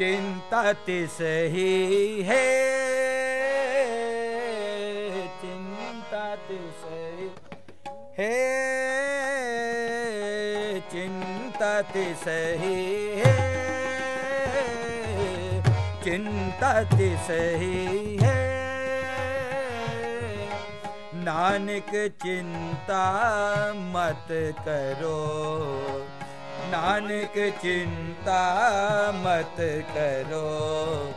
चिंता तिस ही है चिंता तिस है चिंता तिस ही है चिंता तिस ही है नानक चिंता मत करो ਨਾਨਕ ਚਿੰਤਾ ਮਤ ਕਰੋ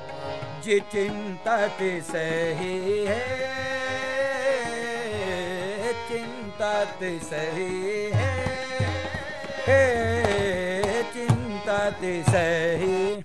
ਜੇ ਚਿੰਤਾ ਤੇ ਸਹੀ ਹੈ। ਚਿੰਤਾ ਤੇ ਸਹੀ ਹੈ, ਚਿੰਤਾ ਤੇ ਸਹੀ।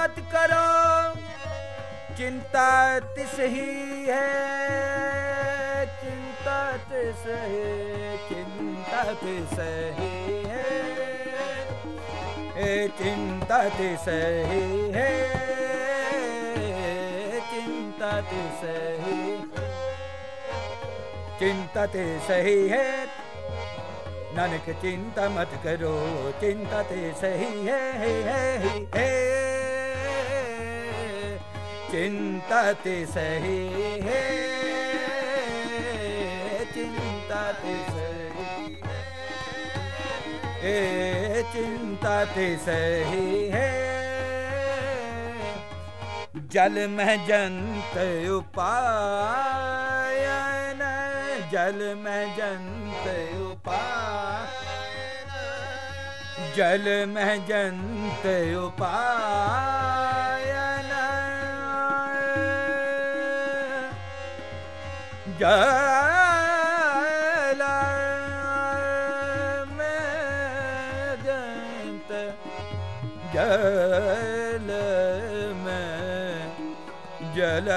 ਮਤ ਕਰੋ ਚਿੰਤਾ ਤਿਸ ਹੀ ਹੈ ਚਿੰਤਾ ਤਿਸ ਹੈ ਚਿੰਤਾ ਤਿਸ ਹੀ ਹੈ ਇਹ ਚਿੰਤਾ ਤਿਸ ਹੀ ਹੈ ਚਿੰਤਾ ਤਿਸ ਹੀ ਚਿੰਤਾ ਤੇ ਸਹੀ ਹੈ ਨਾਨਕ ਚਿੰਤਾ ਮਤ ਕਰੋ ਚਿੰਤਾ ਤੇ ਸਹੀ ਹੈ ਹੈ ਹੈ ਚਿੰਤਾ ਤੇ ਸਹੀ ਹੈ। ਚਿੰਤਾ ਤੇ ਸਹੀ ਹੈ। ਚਿੰਤਾ ਤੇ ਸਹੀ ਹੈ। ਜਲ ਮਹਿ ਜੰਤ ਉਪਾਇਨ ਜਲ ਮਹਿ ਜੰਤ ਉਪਾਇਨ ਜਲ ਮਹਿ ਜਲ ਮਹਿ ਜੰਤ ਜਲ ਮੈਂ ਜਲ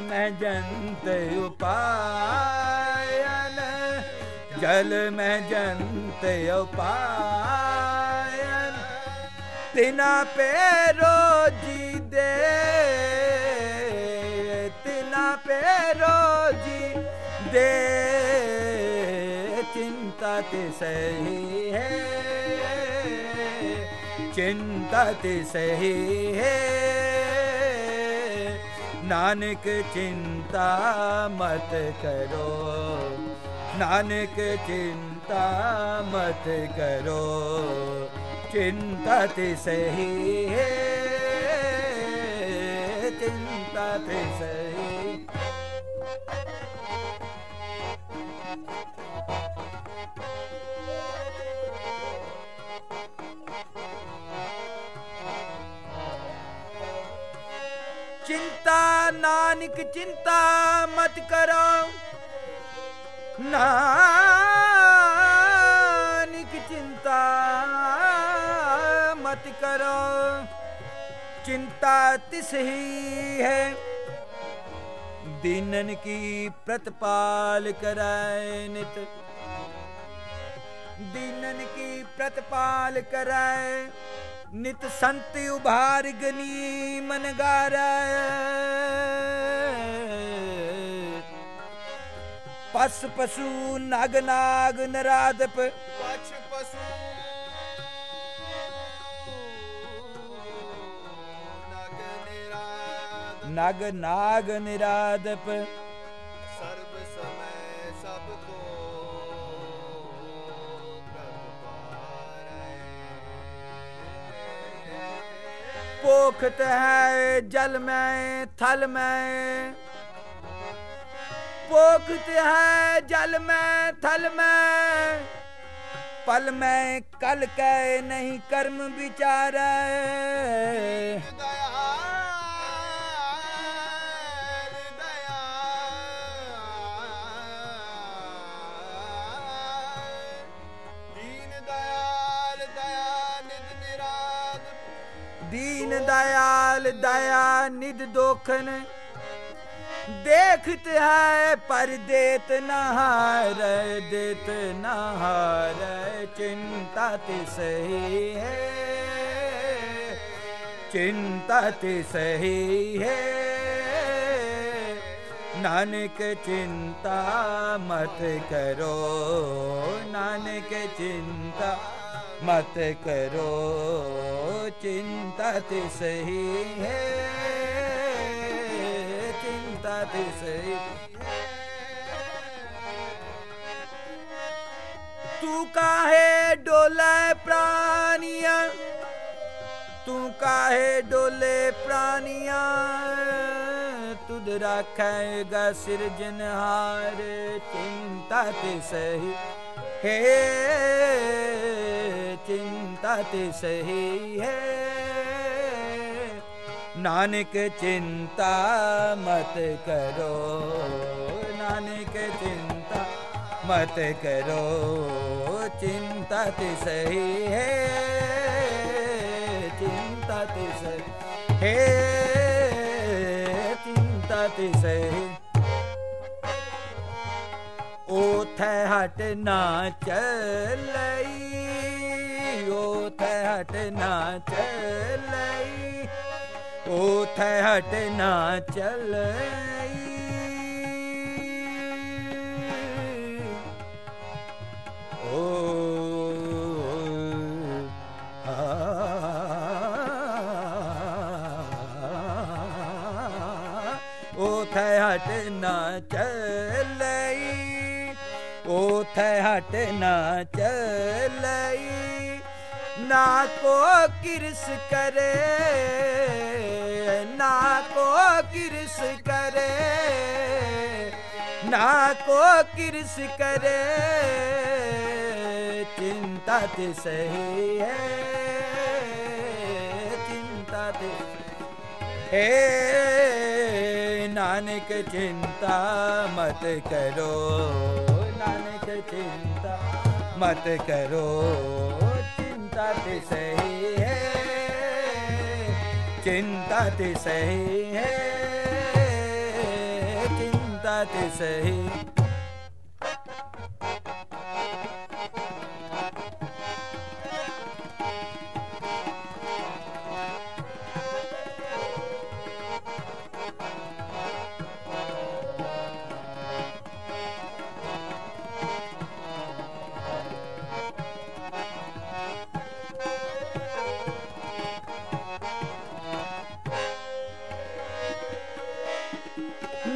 ਮੈਂ ਜੰਤ ਉਪਾਇ ਜਲ ਮੈਂ ਜੰਤ ਤਿਨਾ ਪੇ ਰੋਜੀ ਦੇ ਤਿਨਾ ਪੇ ਰੋਜੀ ਦੇ ਚਿੰਤਾ ਤੇ ਸਹੀ ਹੈ, ਚਿੰਤਾ ਤੇ ਸਹੀ ਹੈ। ਨਾਨਕ ਚਿੰਤਾ ਮਤ ਕਰੋ, ਨਾਨਕ ਚਿੰਤਾ ਮਤ ਕਰੋ। ਚਿੰਤਾ ਤੇ ਸਹੀ ਹੈ ਚਿੰਤਾ ਤੇ ਸਹੀ ਚਿੰਤਾ ਨਾਨਕ ਚਿੰਤਾ करो। चिंता तिस ही है। दिनन की प्रतपाल कराए नित। दिनन की प्रतपाल कराए नित संत उभार गनी मन गाराय पस पशु नाग नाग नरादप पशु ਨਗ ਨਾਗ ਨਿਰਾਦਪ। ਸਰਬ ਸਮੈ ਸਭ ਕੋ ਪੋਖਤ ਹੈ ਜਲ ਮੈਂ ਥਲ ਮੈਂ। ਪੋਖਤ ਹੈ ਜਲ ਮੈਂ ਥਲ ਮੈਂ। ਪਲ ਮੈਂ ਕਲ ਕੈ ਨਹੀਂ ਕਰਮ ਵਿਚਾਰੈ। ਦਇਆਲ ਦਇਆ ਨਿਦ ਨਿਰਾਦ ਦੀਨ ਦਇਆਲ ਦਇਆ ਨਿਦ ਦੋਖਨ ਦੇਖਤ ਹੈ ਪਰ ਦੇਤ ਨਹਾਰ ਦੇਤ ਨਹਾਰ ਚਿੰਤਾ ਤਿਸਹੀ ਹੈ ਚਿੰਤਾ ਤਿਸਹੀ ਹੈ ਨਾਨਕ ਚਿੰਤਾ ਮਤ ਕਰੋ नानक चिंता मत करो चिंता सही है चिंता सही तू काहे डोले प्राणिया तू काहे डोले प्राणिया तुद रखेगा सिरजनहार चिंता ते सही हे चिंता ते सही है नानक चिंता मत करो नानक चिंता मत करो चिंता ते सही है चिंता ते सही है चिंता ते सही ਉਥੈ ਹਟ ਨਾ ਚਲਈ, ਉਥੈ ਹਟ ਨਾ ਚਲਈ, ਉਥੈ ਹਟ ਨਾ ਚਲਈ। ਓ ਉਥੇ ਹਟ ਨਾ ਚਲੇ ਉਥੈ ਹਟ ਨਾ ਚਲਈ, ਨਾ ਕੋ ਕਿਰਸ ਕਰੇ, ਨਾ ਕੋ ਕਿਰਸ ਕਰੇ, ਨਾ ਕੋ ਕਿਰਸ ਕਰੇ। ਚਿੰਤਾ ਤੇ ਸਹੀ ਹੈ, ਚਿੰਤਾ ਤੇ ਹੇ। ਨਾਨਕ, ਚਿੰਤਾ ਮਤ ਕਰੋ। चिंता मत करो चिंता ते सही है चिंता ते सही है चिंता ते सही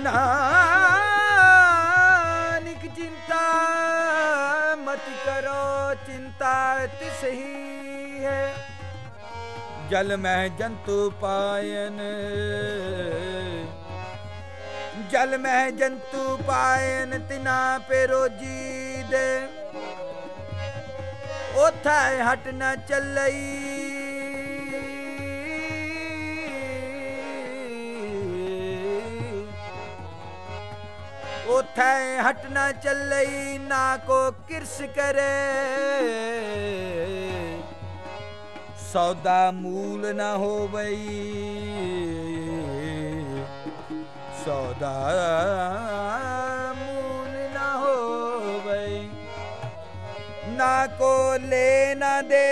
ਨਾਨਕ ਚਿੰਤਾ ਮਤ ਕਰੋ ਚਿੰਤਾ ਤਿਸ ਹੀ ਹੈ ਜਲ ਮਹਿ ਜੰਤੂ ਪਾਇਨ ਜਲ ਮਹਿ ਜੰਤੂ ਪਾਇਨ ਤਿਨਾ ਪੇ ਰੋਜੀ ਦੇ ਉਥੈ ਹਟ ਨਾ ਚੱਲਈ ਥੈ ਹਟ ਨਾ ਚੱਲਈ, ਨਾ ਕੋ ਕਿਰਸ ਕਰੇ। ਸੌਦਾ ਮੂਲ ਨਾ ਹੋਵਈ। ਸੌਦਾ ਮੂਲ ਨਾ ਹੋਵਈ। ਨਾ ਕੋ ਲੈ ਨਾ ਦੇ।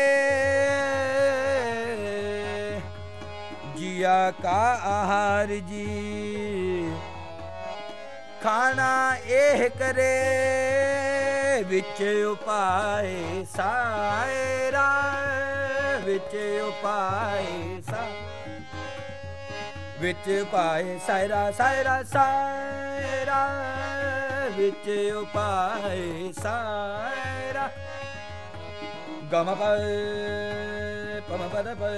ਜਿਆ ਕਾ ਆਹਾਰ ਜੀ। ਖਾਣਾ ਇਹ ਕਰੇ, ਵਿੱਚ ਉਪਾਏ ਸਾਇਰਾ, ਵਿੱਚ ਉਪਾਏ ਸਾ, ਵਿੱਚ ਪਾਏ ਸਾਇਰਾ ਸਾਇਰਾ ਸਾਇਰਾ, ਵਿੱਚ ਉਪਾਏ ਸਾਇਰਾ। ਗਮ ਪ ਪਮ ਪਦ ਪ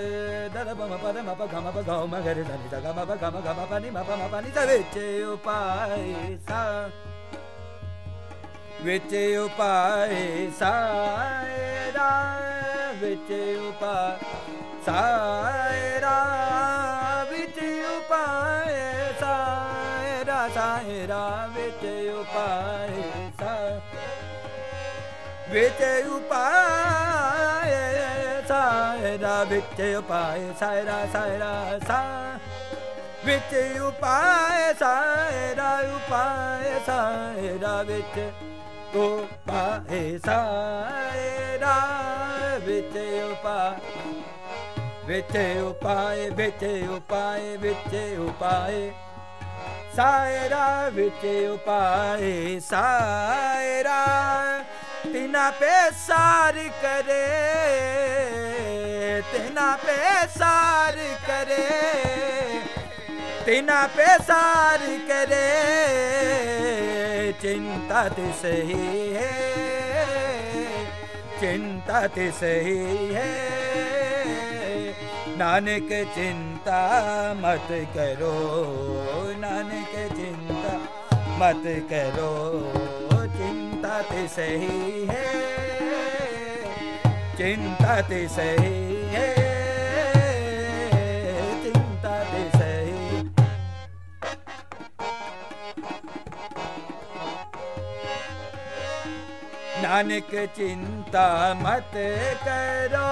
ਦਦ ਪਮ ਪਦ ਮ ਪ ਗਮ ਪ ਗਮ ਗਰ ਦ ਨੀ ਦ ਗਮ ਪ ਗਮ ਗਮ ਪ ਨੀ ਮ ਪ ਮ ਪ ਨੀ ਦ ਵਿੱਚ ਉਪਾਏ ਸਾ ਵਿੱਚ ਉਪਾਏ ਸਾਇਰਾ ਵਿੱਚ ਉਪਾ ਸਾਇਰਾ ਵਿੱਚ ਉਪਾਏ ਸਾਇਰਾ ਸਾਇਰਾ ਵਿੱਚ ਉਪਾਏ ਸਾ ਵਿੱਚ ਉਪਾਏ ਸਾਇਰਾ ਸਾਇਰਾ ਵਿੱਚ ਉਪਾਏ, ਸਾਇਰਾ ਸਾਇਰਾ, ਸਾ ਵਿੱਚ ਉਪਾਏ, ਸਾਇਰਾ ਉਪਾਏ, ਸਾਇਰਾ ਵਿੱਚ ਉਪਾਏ, ਸਾਇਰਾ ਵਿੱਚ ਉਪਾਏ ਵਿੱਚ ਉਪਾਏ ਵਿੱਚ ਉਪਾਏ ਵਿੱਚ ਉਪਾਏ, ਸਾਇਰਾ ਵਿੱਚ ਉਪਾਏ, ਸਾਇਰਾ ਤਿਨਾ ਪੇ ਸਾਰ ਕਰੇ, ਤਿਨਾ ਪੇ ਸਾਰ ਕਰੇ, ਤਿਨਾ ਪੇ ਸਾਰ ਕਰੇ, ਚਿੰਤਾ ਤੇ ਸਹੀ ਹੈ, ਚਿੰਤਾ ਤੇ ਸਹੀ ਹੈ। ਨਾਨਕ ਚਿੰਤਾ ਮਤ ਕਰੋ, ਨਾਨਕ ਚਿੰਤਾ ਮਤ ਕਰੋ। ਚਿੰਤਾ ਤੇ ਸਹੀ ਹੈ। ਚਿੰਤਾ ਤੇ ਸਹੀ ਹੈ। ਚਿੰਤਾ ਤੇ ਸਹੀ। ਨਾਨਕ ਚਿੰਤਾ ਮਤ ਕਰੋ।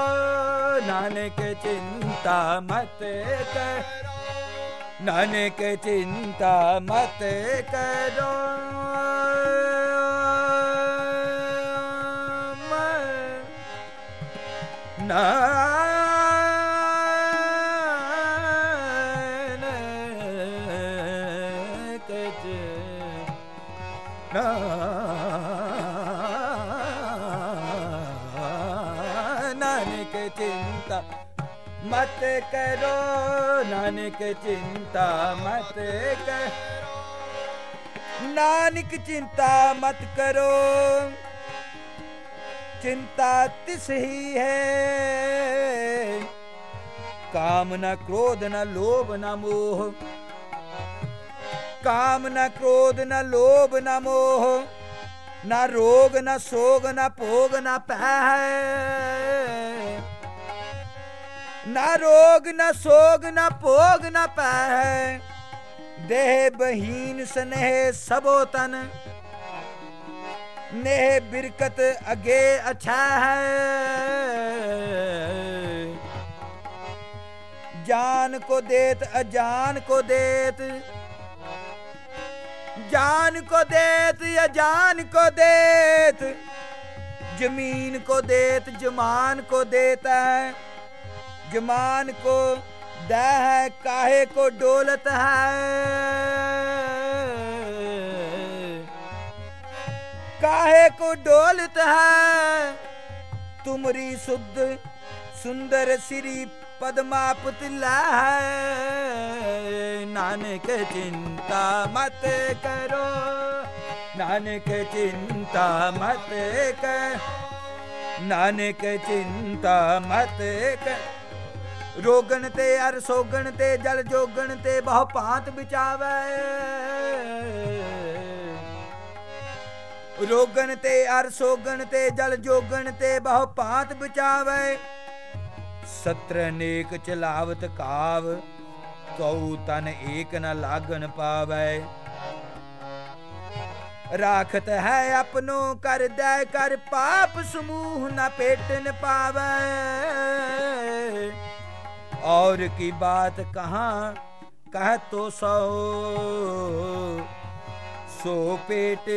ਨਾਨਕ ਚਿੰਤਾ ਮਤ ਕਰ। ਨਾਨਕ ਨਾ ਨਾਨਕ ਚਿੰਤਾ ਮਤ ਕਰੋ ਨਾਨਕ ਚਿੰਤਾ ਮਤ ਕਰੋ ਨਾਨਕ ਚਿੰਤਾ ਮਤ ਕਰੋ ਚਿੰਤਾ ਤਿਸ ਹੀ ਹੈ ਕਾਮ ਨਾ ਕ੍ਰੋਧ, ਨਾ ਲੋਭ, ਨਾ ਮੋਹ। ਕਾਮ ਨਾ ਕ੍ਰੋਧ, ਨਾ ਲੋਭ, ਨਾ ਮੋਹ। ਨਾ ਰੋਗ, ਨਾ ਸੋਗ, ਨਾ ਭੋਗ, ਨਾ ਭੈ। ਹੈ ਨਾ ਰੋਗ, ਨਾ ਸੋਗ, ਨਾ ਭੋਗ, ਨਾ ਭੈ। ਹੈ ਦੇਹ ਬਹੀਨ ਸਨੇਹ ਸਭੋ ਤਨ। ਨੇ ਬਿਰਕਤ ਅਗੇ ਅਛਾ। जान को देत अजान को देत जान को देत अजान को देत जमीन को देत जमान को देता है जमान को दा है काहे को डोलत है काहे को डोलत है तुमरी शुद्ध सुंदर श्री ਪਦਮਾ ਪੁਤਲਾ ਹੈ ਨਾਨਕ ਚਿੰਤਾ ਮਤ ਕਰੋ ਨਾਨਕ ਚਿੰਤਾ ਮਤ ਕਰ ਨਾਨਕ ਚਿੰਤਾ ਮਤ ਕਰ ਰੋਗਣ ਤੇ ਅਰ ਸੋਗਣ ਤੇ ਜਲ ਜੋਗਣ ਤੇ ਬਹੁ ਭਾਂਤ ਵਿਚਾਵੇ ਰੋਗਣ ਤੇ ਅਰ ਸੋਗਣ ਤੇ ਜਲ ਜੋਗਣ ਤੇ ਬਹੁ ਭਾਂਤ ਵਿਚਾਵੇ ਸਤਰ ਨੇਕ ਚਲਾਵਤ ਕਾਵ ਤਉ ਤਨ ਏਕ ਨ ਲਾਗਨ ਪਾਵੈ। ਰਾਖਤ ਹੈ ਆਪਣੋ ਕਰਦੈ ਕਰ ਪਾਪ ਸਮੂਹ ਨ ਪੇਟਨ ਪਾਵੈ। ਔਰ ਕੀ ਬਾਤ ਕਹਾ, ਕਹ ਤੋ ਸੋ। ਸੋ ਪੇਟ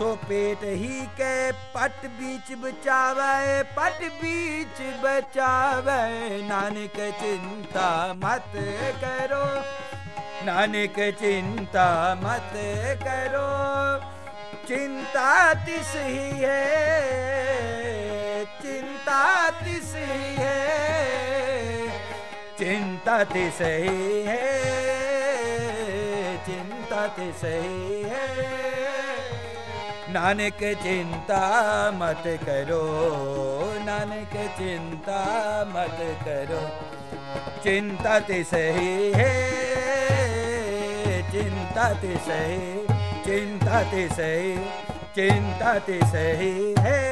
सो पेट ही के पट बीच बचावे, पट बीच बचावे। नानक चिंता मत करो, नानक चिंता मत करो। चिंता तिस ही है, चिंता तिस ही है, चिंता तिस ही है, चिंता तिस ही है। ਨਾਨਕ ਚਿੰਤਾ ਮਤ ਕਰੋ ਨਾਨਕ ਚਿੰਤਾ ਮਤ ਕਰੋ ਚਿੰਤਾ ਤੇ ਸਹੀ ਹੈ ਚਿੰਤਾ ਤੇ ਸਹੀ ਚਿੰਤਾ ਤੇ ਸਹੀ ਚਿੰਤਾ ਤੇ ਸਹੀ ਹੈ